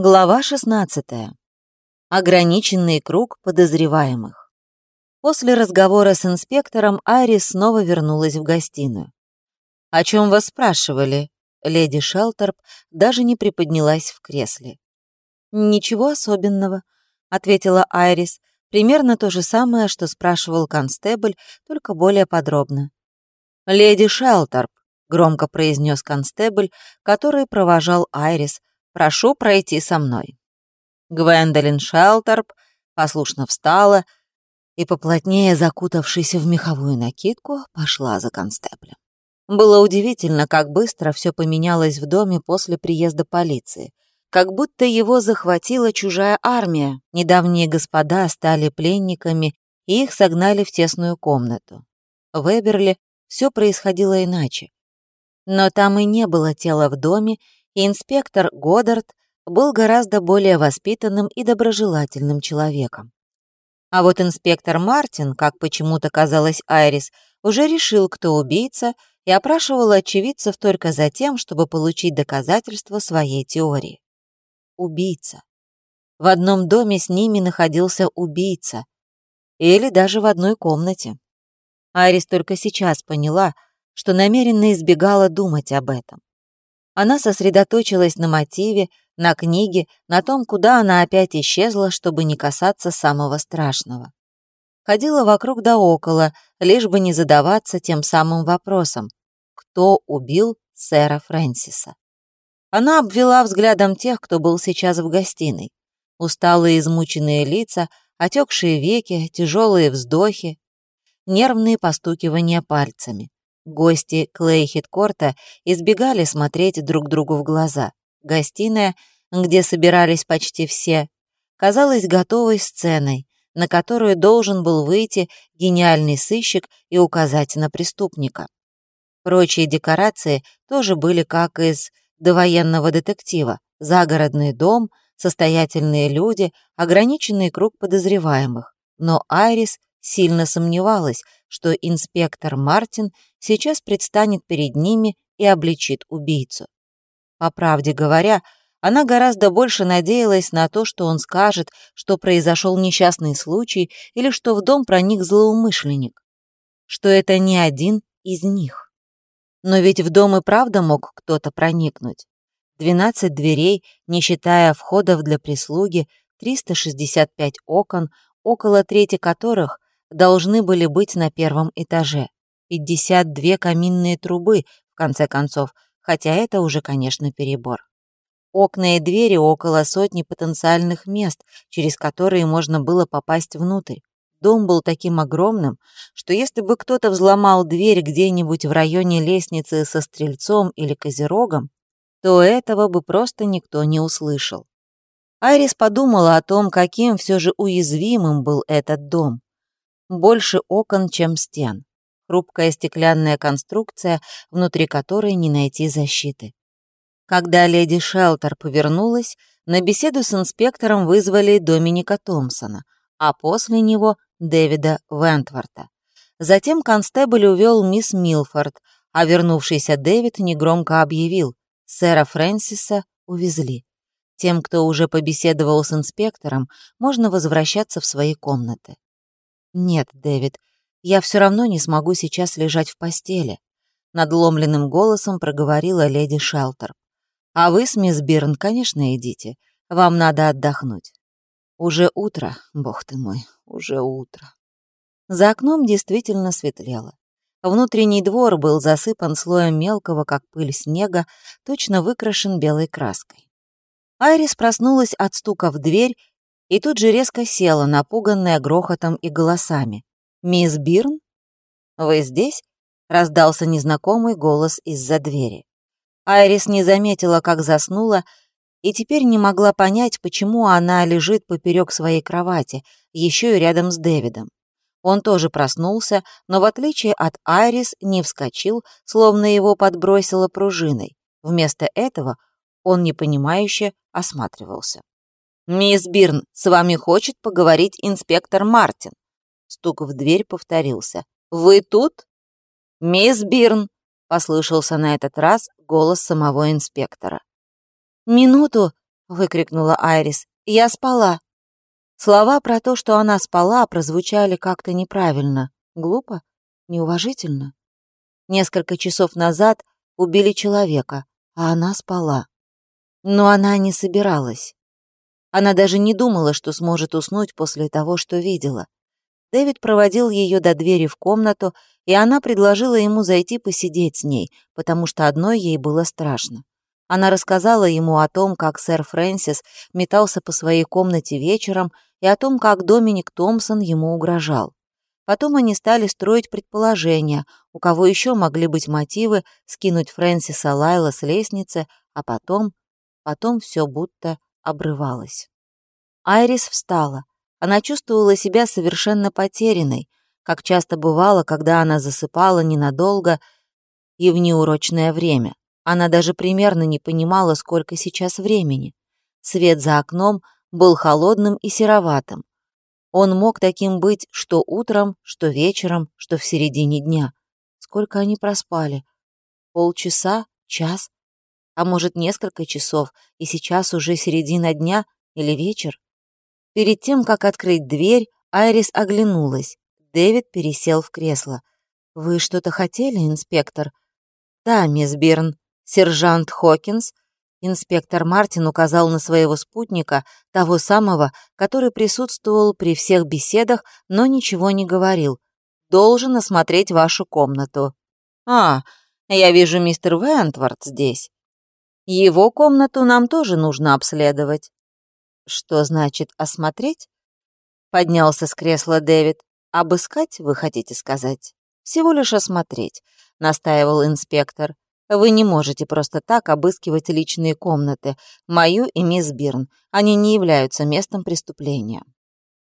Глава 16. Ограниченный круг подозреваемых. После разговора с инспектором Айрис снова вернулась в гостиную. «О чем вас спрашивали?» Леди Шелтерп даже не приподнялась в кресле. «Ничего особенного», — ответила Айрис, примерно то же самое, что спрашивал констебль, только более подробно. «Леди Шелтерп», — громко произнес констебль, который провожал Айрис, Прошу пройти со мной». Гвендолин Шелтерп послушно встала и, поплотнее закутавшись в меховую накидку, пошла за констеблем. Было удивительно, как быстро все поменялось в доме после приезда полиции. Как будто его захватила чужая армия. Недавние господа стали пленниками, и их согнали в тесную комнату. В Эберли все происходило иначе. Но там и не было тела в доме, инспектор Годдард был гораздо более воспитанным и доброжелательным человеком. А вот инспектор Мартин, как почему-то казалось Айрис, уже решил, кто убийца, и опрашивал очевидцев только за тем, чтобы получить доказательства своей теории. Убийца. В одном доме с ними находился убийца. Или даже в одной комнате. Айрис только сейчас поняла, что намеренно избегала думать об этом. Она сосредоточилась на мотиве, на книге, на том, куда она опять исчезла, чтобы не касаться самого страшного. Ходила вокруг да около, лишь бы не задаваться тем самым вопросом, кто убил сэра Фрэнсиса. Она обвела взглядом тех, кто был сейчас в гостиной. Усталые измученные лица, отекшие веки, тяжелые вздохи, нервные постукивания пальцами. Гости Клейхит-Корта избегали смотреть друг другу в глаза. Гостиная, где собирались почти все, казалась готовой сценой, на которую должен был выйти гениальный сыщик и указать на преступника. Прочие декорации тоже были как из довоенного детектива. Загородный дом, состоятельные люди, ограниченный круг подозреваемых. Но Айрис сильно сомневалась, что инспектор Мартин сейчас предстанет перед ними и обличит убийцу. По правде говоря, она гораздо больше надеялась на то, что он скажет, что произошел несчастный случай или что в дом проник злоумышленник, что это не один из них. Но ведь в дом и правда мог кто-то проникнуть. 12 дверей, не считая входов для прислуги, 365 окон, около трети которых должны были быть на первом этаже. 52 каминные трубы, в конце концов, хотя это уже, конечно, перебор. Окна и двери около сотни потенциальных мест, через которые можно было попасть внутрь. Дом был таким огромным, что если бы кто-то взломал дверь где-нибудь в районе лестницы со стрельцом или козерогом, то этого бы просто никто не услышал. Айрис подумала о том, каким все же уязвимым был этот дом больше окон, чем стен. Хрупкая стеклянная конструкция, внутри которой не найти защиты. Когда леди Шелтер повернулась, на беседу с инспектором вызвали Доминика Томпсона, а после него Дэвида Вентворта. Затем констебль увел мисс Милфорд, а вернувшийся Дэвид негромко объявил, сэра Фрэнсиса увезли. Тем, кто уже побеседовал с инспектором, можно возвращаться в свои комнаты. «Нет, Дэвид, я все равно не смогу сейчас лежать в постели», надломленным голосом проговорила леди Шелтер. «А вы с мисс Бирн, конечно, идите. Вам надо отдохнуть. Уже утро, бог ты мой, уже утро». За окном действительно светлело. Внутренний двор был засыпан слоем мелкого, как пыль снега, точно выкрашен белой краской. Айрис проснулась от стука в дверь и тут же резко села, напуганная грохотом и голосами. «Мисс Бирн? Вы здесь?» — раздался незнакомый голос из-за двери. Айрис не заметила, как заснула, и теперь не могла понять, почему она лежит поперек своей кровати, еще и рядом с Дэвидом. Он тоже проснулся, но в отличие от Айрис не вскочил, словно его подбросило пружиной. Вместо этого он непонимающе осматривался. «Мисс Бирн, с вами хочет поговорить инспектор Мартин». Стук в дверь повторился. «Вы тут?» «Мисс Бирн», — послышался на этот раз голос самого инспектора. «Минуту», — выкрикнула Айрис. «Я спала!» Слова про то, что она спала, прозвучали как-то неправильно, глупо, неуважительно. Несколько часов назад убили человека, а она спала. Но она не собиралась. Она даже не думала, что сможет уснуть после того, что видела. Дэвид проводил ее до двери в комнату, и она предложила ему зайти посидеть с ней, потому что одной ей было страшно. Она рассказала ему о том, как сэр Фрэнсис метался по своей комнате вечером и о том, как Доминик Томпсон ему угрожал. Потом они стали строить предположения, у кого еще могли быть мотивы скинуть Фрэнсиса Лайла с лестницы, а потом, потом все будто обрывалось. Айрис встала. Она чувствовала себя совершенно потерянной, как часто бывало, когда она засыпала ненадолго и в неурочное время. Она даже примерно не понимала, сколько сейчас времени. Свет за окном был холодным и сероватым. Он мог таким быть что утром, что вечером, что в середине дня. Сколько они проспали? Полчаса? Час? А может, несколько часов, и сейчас уже середина дня или вечер? Перед тем, как открыть дверь, Айрис оглянулась. Дэвид пересел в кресло. «Вы что-то хотели, инспектор?» «Да, мисс Бирн», Сержант Хокинс, инспектор Мартин указал на своего спутника, того самого, который присутствовал при всех беседах, но ничего не говорил. «Должен осмотреть вашу комнату». «А, я вижу, мистер Вентвард здесь. Его комнату нам тоже нужно обследовать». «Что значит осмотреть?» Поднялся с кресла Дэвид. «Обыскать, вы хотите сказать?» «Всего лишь осмотреть», — настаивал инспектор. Вы не можете просто так обыскивать личные комнаты, мою и мисс Бирн. Они не являются местом преступления.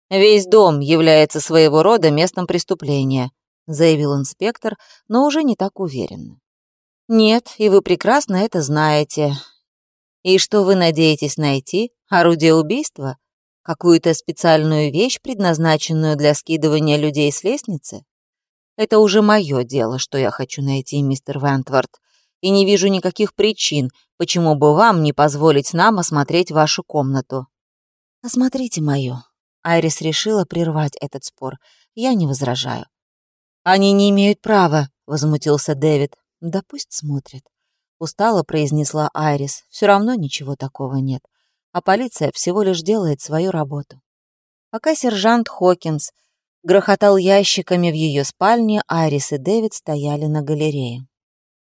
«Весь дом является своего рода местом преступления», заявил инспектор, но уже не так уверенно. «Нет, и вы прекрасно это знаете. И что вы надеетесь найти? Орудие убийства? Какую-то специальную вещь, предназначенную для скидывания людей с лестницы? Это уже мое дело, что я хочу найти, мистер Вентвард и не вижу никаких причин, почему бы вам не позволить нам осмотреть вашу комнату». «Осмотрите мою». Айрис решила прервать этот спор. «Я не возражаю». «Они не имеют права», — возмутился Дэвид. «Да пусть смотрят». Устало произнесла Айрис. «Все равно ничего такого нет. А полиция всего лишь делает свою работу». Пока сержант Хокинс грохотал ящиками в ее спальне, Айрис и Дэвид стояли на галерее.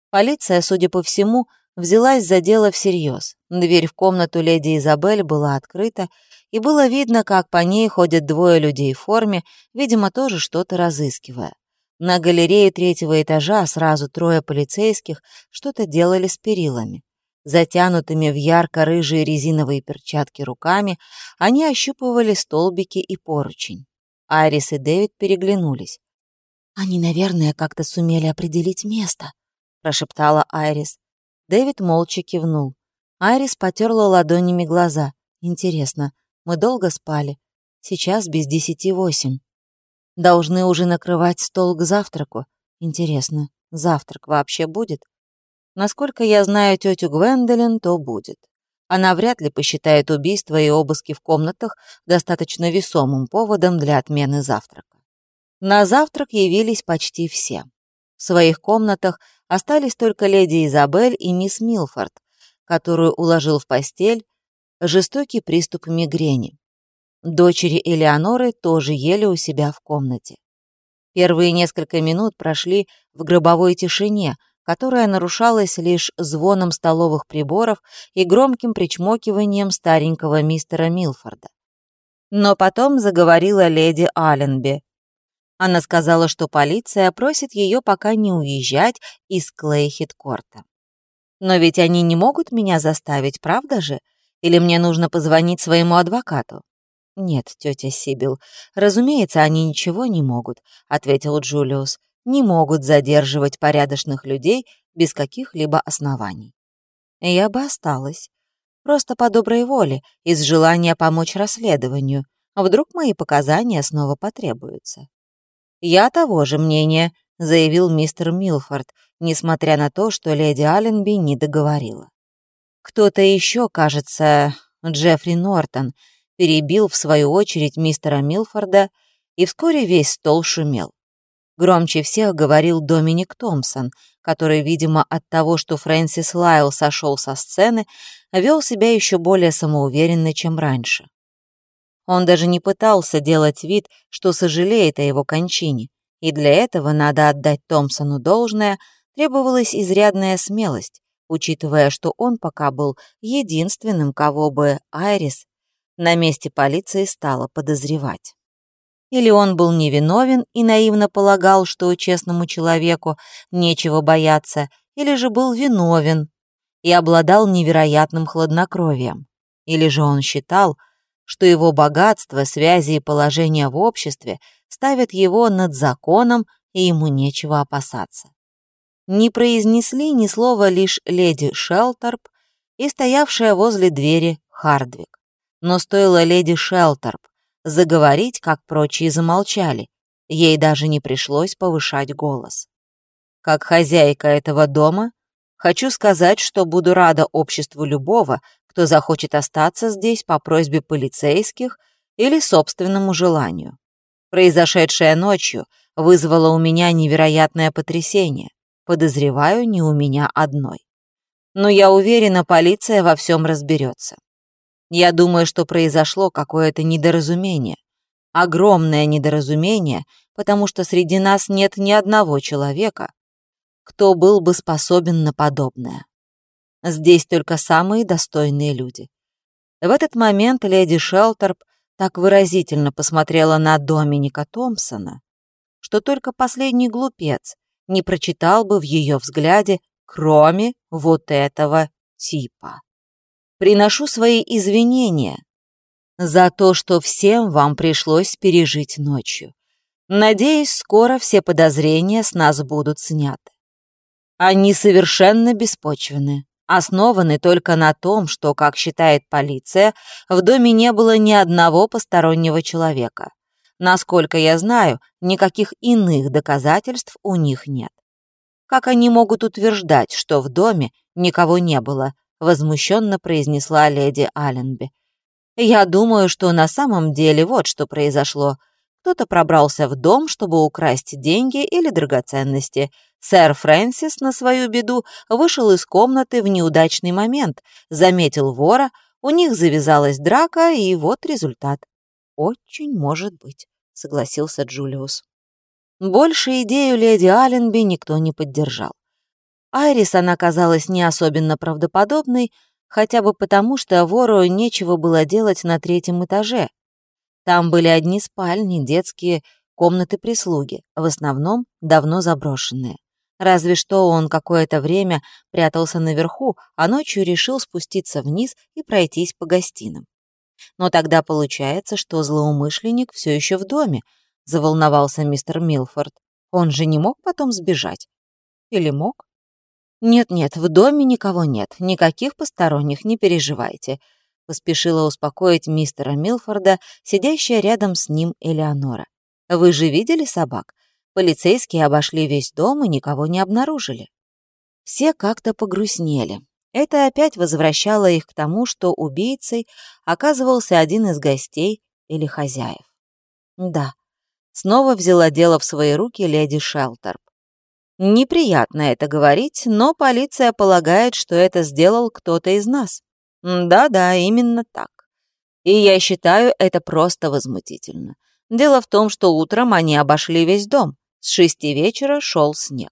Полиция, судя по всему, взялась за дело всерьез. Дверь в комнату леди Изабель была открыта, и было видно, как по ней ходят двое людей в форме, видимо, тоже что-то разыскивая. На галерее третьего этажа сразу трое полицейских что-то делали с перилами. Затянутыми в ярко-рыжие резиновые перчатки руками они ощупывали столбики и поручень. Айрис и Дэвид переглянулись. «Они, наверное, как-то сумели определить место», прошептала Айрис. Дэвид молча кивнул. Айрис потерла ладонями глаза. Интересно, мы долго спали? Сейчас без десяти восемь. Должны уже накрывать стол к завтраку. Интересно, завтрак вообще будет? Насколько я знаю тетю Гвендолин, то будет. Она вряд ли посчитает убийство и обыски в комнатах достаточно весомым поводом для отмены завтрака. На завтрак явились почти все. В своих комнатах Остались только леди Изабель и мисс Милфорд, которую уложил в постель жестокий приступ мигрени. Дочери Элеоноры тоже ели у себя в комнате. Первые несколько минут прошли в гробовой тишине, которая нарушалась лишь звоном столовых приборов и громким причмокиванием старенького мистера Милфорда. Но потом заговорила леди Алленби, она сказала, что полиция просит ее пока не уезжать из Клейхиткорта. Но ведь они не могут меня заставить, правда же? Или мне нужно позвонить своему адвокату? Нет, тетя Сибил, разумеется, они ничего не могут, ответил Джулиус. Не могут задерживать порядочных людей без каких-либо оснований. Я бы осталась. Просто по доброй воле, из желания помочь расследованию. Вдруг мои показания снова потребуются. «Я того же мнения», — заявил мистер Милфорд, несмотря на то, что леди Алленби не договорила. «Кто-то еще, кажется, Джеффри Нортон, перебил в свою очередь мистера Милфорда, и вскоре весь стол шумел. Громче всех говорил Доминик Томпсон, который, видимо, от того, что Фрэнсис Лайл сошел со сцены, вел себя еще более самоуверенно, чем раньше. Он даже не пытался делать вид, что сожалеет о его кончине, и для этого надо отдать Томпсону должное, требовалась изрядная смелость, учитывая, что он пока был единственным, кого бы Айрис на месте полиции стала подозревать. Или он был невиновен и наивно полагал, что честному человеку нечего бояться, или же был виновен и обладал невероятным хладнокровием. Или же он считал, что его богатство, связи и положение в обществе ставят его над законом, и ему нечего опасаться. Не произнесли ни слова лишь леди Шелтерп и стоявшая возле двери Хардвик. Но стоило леди Шелтерп заговорить, как прочие замолчали. Ей даже не пришлось повышать голос. Как хозяйка этого дома, хочу сказать, что буду рада обществу любого, кто захочет остаться здесь по просьбе полицейских или собственному желанию. Произошедшее ночью вызвало у меня невероятное потрясение. Подозреваю, не у меня одной. Но я уверена, полиция во всем разберется. Я думаю, что произошло какое-то недоразумение. Огромное недоразумение, потому что среди нас нет ни одного человека, кто был бы способен на подобное. Здесь только самые достойные люди. В этот момент леди Шелтерп так выразительно посмотрела на Доминика Томпсона, что только последний глупец не прочитал бы в ее взгляде, кроме вот этого типа. Приношу свои извинения за то, что всем вам пришлось пережить ночью. Надеюсь, скоро все подозрения с нас будут сняты. Они совершенно беспочвены, основаны только на том, что, как считает полиция, в доме не было ни одного постороннего человека. Насколько я знаю, никаких иных доказательств у них нет. Как они могут утверждать, что в доме никого не было, возмущенно произнесла леди Алленби. Я думаю, что на самом деле вот что произошло. Кто-то пробрался в дом, чтобы украсть деньги или драгоценности. Сэр Фрэнсис на свою беду вышел из комнаты в неудачный момент, заметил вора, у них завязалась драка, и вот результат. «Очень может быть», — согласился Джулиус. Больше идею леди Алленби никто не поддержал. Айрис она казалась не особенно правдоподобной, хотя бы потому, что вору нечего было делать на третьем этаже. Там были одни спальни, детские комнаты прислуги, в основном давно заброшенные. Разве что он какое-то время прятался наверху, а ночью решил спуститься вниз и пройтись по гостиным. Но тогда получается, что злоумышленник все еще в доме, заволновался мистер Милфорд. Он же не мог потом сбежать. Или мог? «Нет-нет, в доме никого нет, никаких посторонних, не переживайте», поспешила успокоить мистера Милфорда, сидящая рядом с ним Элеонора. «Вы же видели собак? Полицейские обошли весь дом и никого не обнаружили». Все как-то погрустнели. Это опять возвращало их к тому, что убийцей оказывался один из гостей или хозяев. Да, снова взяла дело в свои руки леди Шелтерп. Неприятно это говорить, но полиция полагает, что это сделал кто-то из нас. Да-да, именно так. И я считаю это просто возмутительно. Дело в том, что утром они обошли весь дом. С шести вечера шел снег.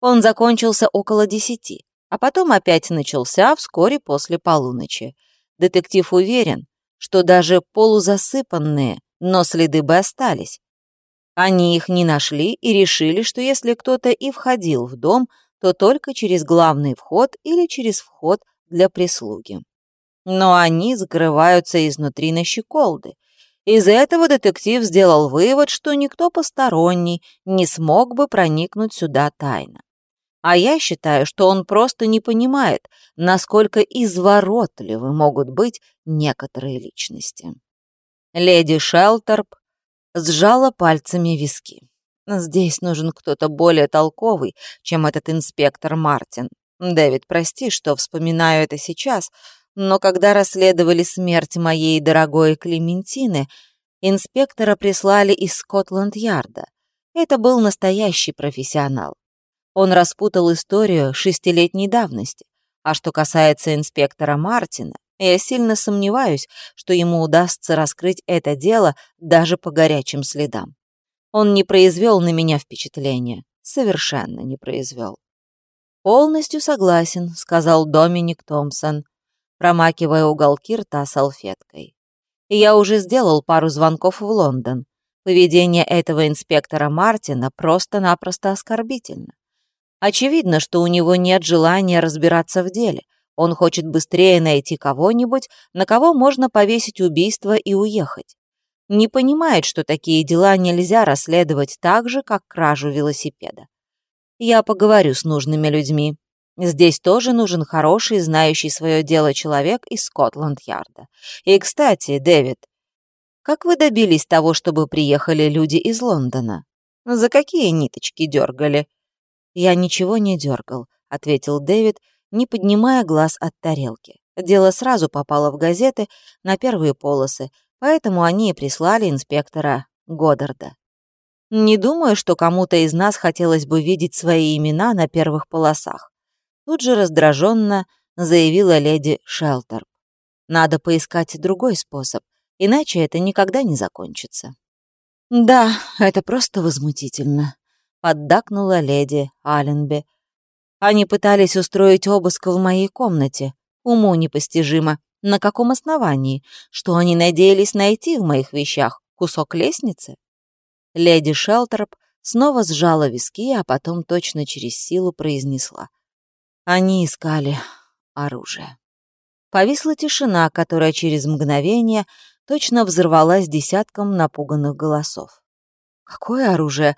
Он закончился около десяти, а потом опять начался вскоре после полуночи. Детектив уверен, что даже полузасыпанные, но следы бы остались, они их не нашли и решили, что если кто-то и входил в дом, то только через главный вход или через вход для прислуги. Но они закрываются изнутри на щеколды. Из этого детектив сделал вывод, что никто посторонний не смог бы проникнуть сюда тайно. А я считаю, что он просто не понимает, насколько изворотливы могут быть некоторые личности. Леди Шелтерп сжала пальцами виски. Здесь нужен кто-то более толковый, чем этот инспектор Мартин. Дэвид, прости, что вспоминаю это сейчас, Но когда расследовали смерть моей дорогой Клементины, инспектора прислали из Скотланд-Ярда. Это был настоящий профессионал. Он распутал историю шестилетней давности. А что касается инспектора Мартина, я сильно сомневаюсь, что ему удастся раскрыть это дело даже по горячим следам. Он не произвел на меня впечатления. Совершенно не произвел. «Полностью согласен», — сказал Доминик Томпсон, промакивая уголки рта салфеткой. «Я уже сделал пару звонков в Лондон. Поведение этого инспектора Мартина просто-напросто оскорбительно. Очевидно, что у него нет желания разбираться в деле. Он хочет быстрее найти кого-нибудь, на кого можно повесить убийство и уехать. Не понимает, что такие дела нельзя расследовать так же, как кражу велосипеда. Я поговорю с нужными людьми. Здесь тоже нужен хороший, знающий свое дело человек из Скотланд-Ярда. И, кстати, Дэвид, как вы добились того, чтобы приехали люди из Лондона? За какие ниточки дергали? «Я ничего не дергал», — ответил Дэвид, не поднимая глаз от тарелки. Дело сразу попало в газеты на первые полосы, поэтому они и прислали инспектора Годдарда. Не думаю, что кому-то из нас хотелось бы видеть свои имена на первых полосах. Тут же раздраженно заявила леди Шелтерп. Надо поискать другой способ, иначе это никогда не закончится. Да, это просто возмутительно, поддакнула леди Алленби. Они пытались устроить обыск в моей комнате. Уму непостижимо. На каком основании? Что они надеялись найти в моих вещах? Кусок лестницы? Леди Шелтерп снова сжала виски, а потом точно через силу произнесла. Они искали оружие. Повисла тишина, которая через мгновение точно взорвалась десятком напуганных голосов. «Какое оружие?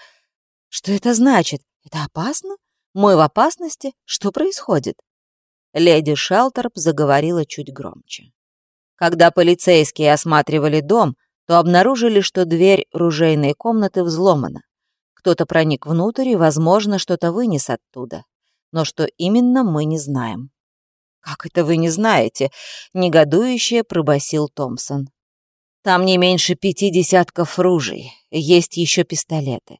Что это значит? Это опасно? Мы в опасности? Что происходит? Леди Шелтерп заговорила чуть громче. Когда полицейские осматривали дом, то обнаружили, что дверь ружейной комнаты взломана. Кто-то проник внутрь и, возможно, что-то вынес оттуда. Но что именно, мы не знаем. «Как это вы не знаете?» — негодующе пробасил Томпсон. «Там не меньше пяти десятков ружей, есть еще пистолеты.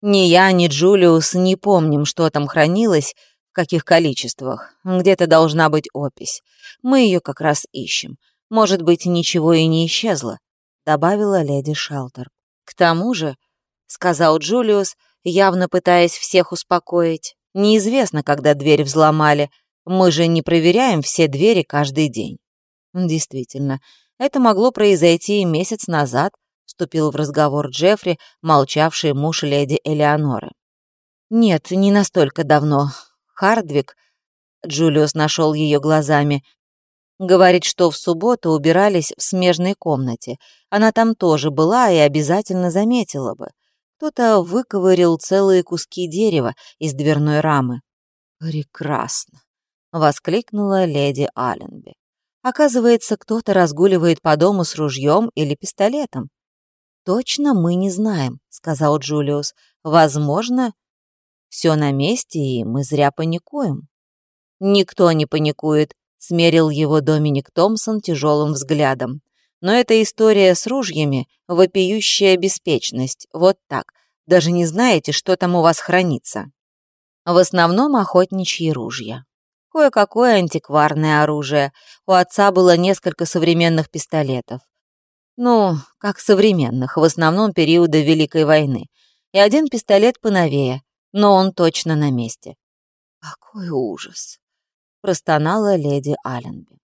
Ни я, ни Джулиус не помним, что там хранилось, в каких количествах. Где-то должна быть опись. Мы ее как раз ищем. Может быть, ничего и не исчезло», — добавила леди Шелтер. «К тому же», — сказал Джулиус, явно пытаясь всех успокоить, «неизвестно, когда дверь взломали. Мы же не проверяем все двери каждый день». Действительно, это могло произойти и месяц назад, вступил в разговор Джеффри, молчавший муж леди Элеоноры. «Нет, не настолько давно. Хардвик...» Джулиус нашел ее глазами. Говорит, что в субботу убирались в смежной комнате. Она там тоже была и обязательно заметила бы. Кто-то выковырил целые куски дерева из дверной рамы. «Прекрасно!» — воскликнула леди Алленби. «Оказывается, кто-то разгуливает по дому с ружьем или пистолетом. «Точно мы не знаем», — сказал Джулиус. «Возможно, все на месте, и мы зря паникуем». «Никто не паникует», — смерил его Доминик Томпсон тяжелым взглядом. «Но эта история с ружьями — вопиющая беспечность. Вот так. Даже не знаете, что там у вас хранится». В основном охотничьи ружья. Кое-какое антикварное оружие. У отца было несколько современных пистолетов. Ну, как современных, в основном периода Великой войны. И один пистолет поновее, но он точно на месте. «Какой ужас!» — простонала леди Алленби.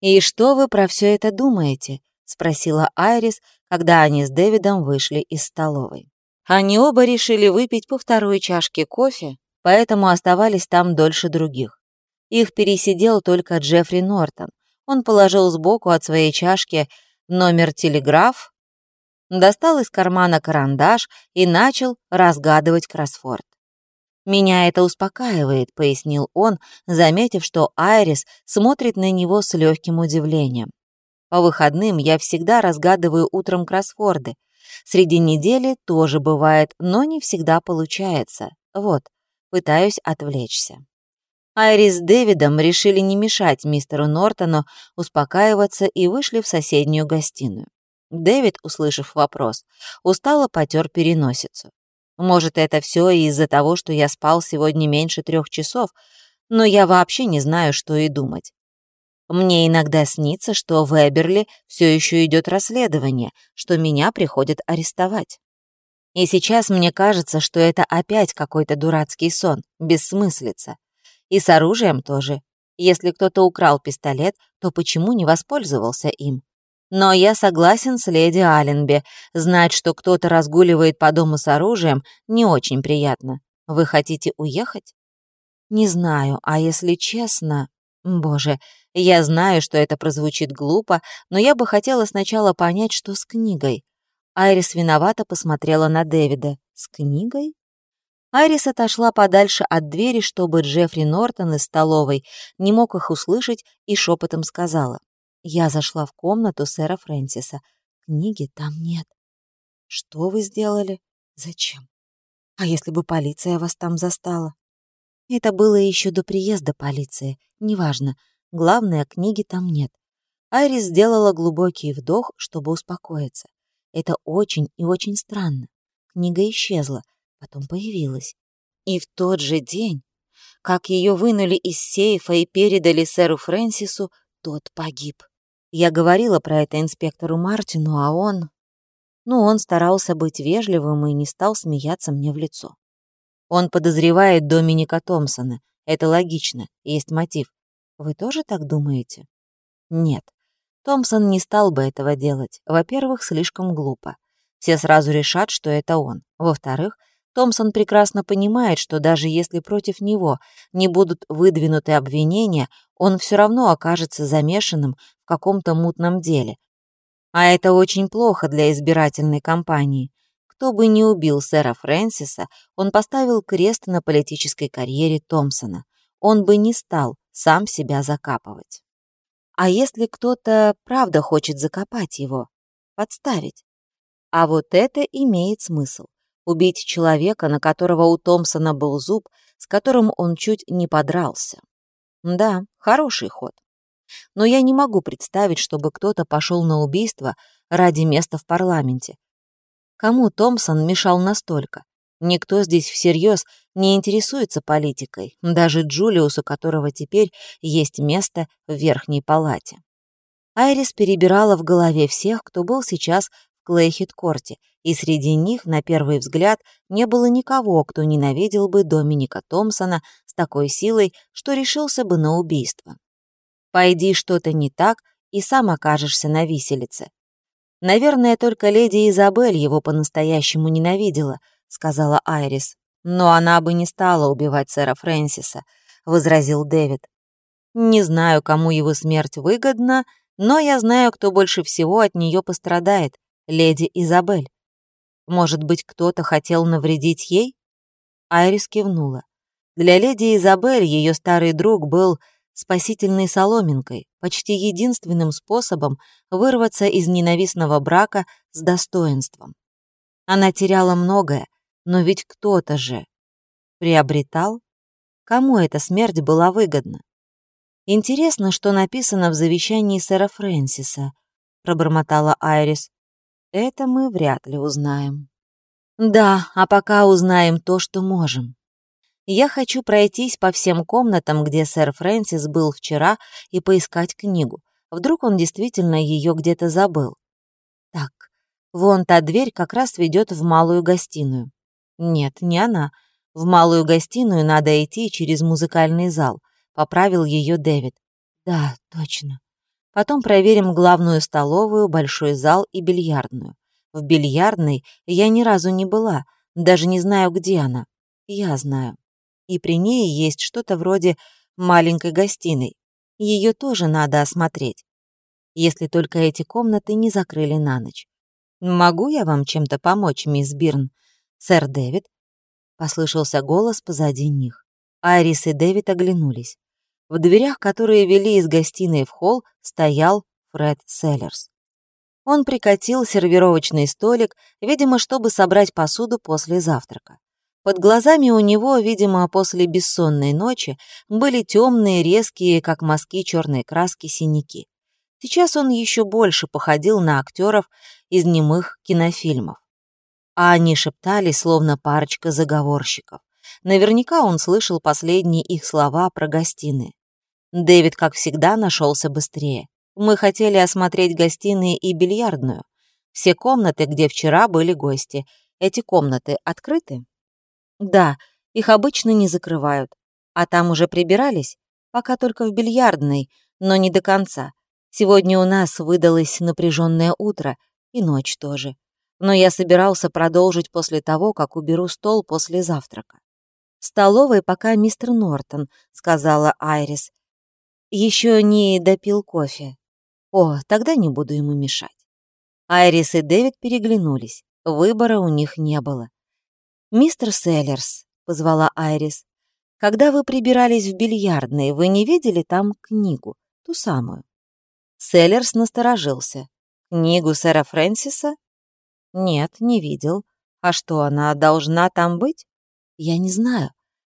«И что вы про все это думаете?» — спросила Айрис, когда они с Дэвидом вышли из столовой. Они оба решили выпить по второй чашке кофе, поэтому оставались там дольше других. Их пересидел только Джеффри Нортон. Он положил сбоку от своей чашки номер телеграф, достал из кармана карандаш и начал разгадывать кроссворд. «Меня это успокаивает», — пояснил он, заметив, что Айрис смотрит на него с легким удивлением. «По выходным я всегда разгадываю утром кроссворды. Среди недели тоже бывает, но не всегда получается. Вот, пытаюсь отвлечься». Айрис с Дэвидом решили не мешать мистеру Нортону успокаиваться и вышли в соседнюю гостиную. Дэвид, услышав вопрос, устало потер переносицу. Может, это все из-за того, что я спал сегодня меньше трех часов, но я вообще не знаю, что и думать. Мне иногда снится, что в Эберли все еще идет расследование, что меня приходят арестовать. И сейчас мне кажется, что это опять какой-то дурацкий сон, бессмыслица. И с оружием тоже. Если кто-то украл пистолет, то почему не воспользовался им? Но я согласен с леди Алленби. Знать, что кто-то разгуливает по дому с оружием, не очень приятно. Вы хотите уехать? Не знаю, а если честно... Боже, я знаю, что это прозвучит глупо, но я бы хотела сначала понять, что с книгой. Айрис виновато посмотрела на Дэвида. С книгой? Айрис отошла подальше от двери, чтобы Джеффри Нортон из столовой не мог их услышать и шепотом сказала. Я зашла в комнату сэра Фрэнсиса. Книги там нет. Что вы сделали? Зачем? А если бы полиция вас там застала? Это было еще до приезда полиции. Неважно. Главное, книги там нет. Айрис сделала глубокий вдох, чтобы успокоиться. Это очень и очень странно. Книга исчезла, потом появилась. И в тот же день, как ее вынули из сейфа и передали сэру Фрэнсису, тот погиб. Я говорила про это инспектору Мартину, а он... Ну, он старался быть вежливым и не стал смеяться мне в лицо. Он подозревает Доминика Томпсона. Это логично, есть мотив. Вы тоже так думаете? Нет. Томпсон не стал бы этого делать. Во-первых, слишком глупо. Все сразу решат, что это он. Во-вторых, Томпсон прекрасно понимает, что даже если против него не будут выдвинуты обвинения, он все равно окажется замешанным в каком-то мутном деле. А это очень плохо для избирательной кампании. Кто бы ни убил сэра Фрэнсиса, он поставил крест на политической карьере Томпсона. Он бы не стал сам себя закапывать. А если кто-то правда хочет закопать его, подставить? А вот это имеет смысл убить человека, на которого у Томпсона был зуб, с которым он чуть не подрался. Да, хороший ход. Но я не могу представить, чтобы кто-то пошел на убийство ради места в парламенте. Кому Томпсон мешал настолько? Никто здесь всерьез не интересуется политикой, даже Джулиус, у которого теперь есть место в верхней палате. Айрис перебирала в голове всех, кто был сейчас Клейхит-Корте, и среди них, на первый взгляд, не было никого, кто ненавидел бы Доминика Томпсона с такой силой, что решился бы на убийство. Пойди что-то не так, и сам окажешься на виселице. Наверное, только леди Изабель его по-настоящему ненавидела, сказала Айрис. Но она бы не стала убивать сэра Фрэнсиса, возразил Дэвид. Не знаю, кому его смерть выгодна, но я знаю, кто больше всего от нее пострадает леди Изабель. Может быть, кто-то хотел навредить ей? Айрис кивнула. Для леди Изабель ее старый друг был спасительной соломинкой, почти единственным способом вырваться из ненавистного брака с достоинством. Она теряла многое, но ведь кто-то же приобретал. Кому эта смерть была выгодна? Интересно, что написано в завещании сэра Фрэнсиса, пробормотала Айрис. Это мы вряд ли узнаем. Да, а пока узнаем то, что можем. Я хочу пройтись по всем комнатам, где сэр Фрэнсис был вчера, и поискать книгу. Вдруг он действительно ее где-то забыл. Так, вон та дверь как раз ведет в малую гостиную. Нет, не она. В малую гостиную надо идти через музыкальный зал. Поправил ее Дэвид. Да, точно. Потом проверим главную столовую, большой зал и бильярдную. В бильярдной я ни разу не была, даже не знаю, где она. Я знаю. И при ней есть что-то вроде маленькой гостиной. Ее тоже надо осмотреть. Если только эти комнаты не закрыли на ночь. «Могу я вам чем-то помочь, мисс Бирн?» «Сэр Дэвид?» Послышался голос позади них. Айрис и Дэвид оглянулись. В дверях, которые вели из гостиной в холл, стоял Фред Селлерс. Он прикатил сервировочный столик, видимо, чтобы собрать посуду после завтрака. Под глазами у него, видимо, после бессонной ночи, были темные, резкие, как мазки черной краски, синяки. Сейчас он еще больше походил на актеров из немых кинофильмов. А они шептали, словно парочка заговорщиков. Наверняка он слышал последние их слова про гостиные. Дэвид, как всегда, нашелся быстрее. Мы хотели осмотреть гостиные и бильярдную. Все комнаты, где вчера были гости. Эти комнаты открыты? Да, их обычно не закрывают. А там уже прибирались? Пока только в бильярдной, но не до конца. Сегодня у нас выдалось напряженное утро, и ночь тоже. Но я собирался продолжить после того, как уберу стол после завтрака. «В столовой пока мистер Нортон», — сказала Айрис. «Еще не допил кофе. О, тогда не буду ему мешать». Айрис и Дэвид переглянулись. Выбора у них не было. «Мистер Селлерс», — позвала Айрис, — «когда вы прибирались в бильярдной, вы не видели там книгу, ту самую?» Селлерс насторожился. «Книгу сэра Фрэнсиса?» «Нет, не видел. А что, она должна там быть?» «Я не знаю.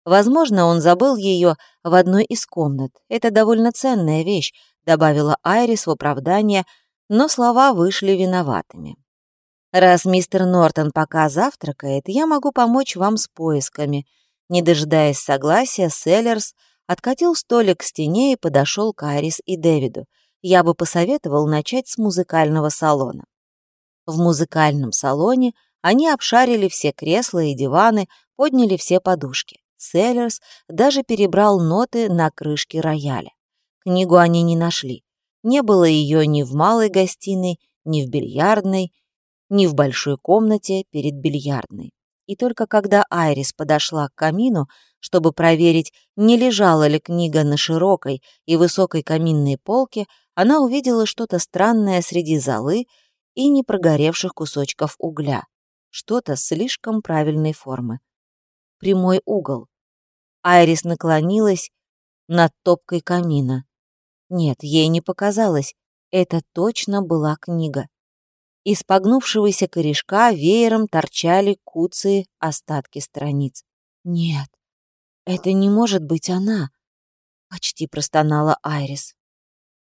Возможно, он забыл ее в одной из комнат. Это довольно ценная вещь», — добавила Айрис в оправдание, но слова вышли виноватыми. Раз мистер Нортон пока завтракает, я могу помочь вам с поисками. Не дожидаясь согласия, Селлерс откатил столик к стене и подошел к Арис и Дэвиду. Я бы посоветовал начать с музыкального салона. В музыкальном салоне они обшарили все кресла и диваны, подняли все подушки. Селлерс даже перебрал ноты на крышке рояля. Книгу они не нашли. Не было ее ни в малой гостиной, ни в бильярдной, ни в большой комнате перед бильярдной. И только когда Айрис подошла к камину, чтобы проверить, не лежала ли книга на широкой и высокой каминной полке, она увидела что-то странное среди золы и непрогоревших кусочков угля. Что-то слишком правильной формы. Прямой угол. Айрис наклонилась над топкой камина. Нет, ей не показалось. Это точно была книга. Из погнувшегося корешка веером торчали куцые остатки страниц. «Нет, это не может быть она!» — почти простонала Айрис.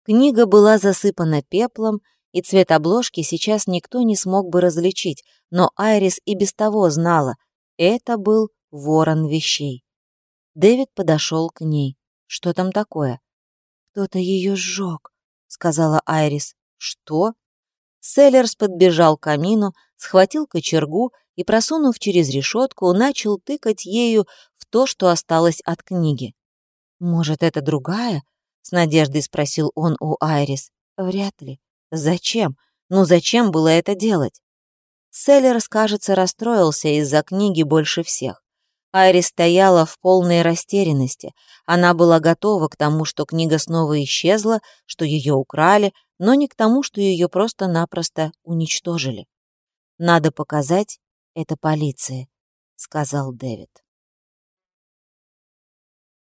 Книга была засыпана пеплом, и цвет обложки сейчас никто не смог бы различить, но Айрис и без того знала — это был ворон вещей. Дэвид подошел к ней. «Что там такое?» «Кто-то ее сжег», — сказала Айрис. «Что?» Селлерс подбежал к камину, схватил кочергу и, просунув через решетку, начал тыкать ею в то, что осталось от книги. «Может, это другая?» — с надеждой спросил он у Айрис. «Вряд ли. Зачем? Ну зачем было это делать?» Селлерс, кажется, расстроился из-за книги больше всех. Айрис стояла в полной растерянности. Она была готова к тому, что книга снова исчезла, что ее украли, но не к тому, что ее просто-напросто уничтожили. «Надо показать это полиции», — сказал Дэвид.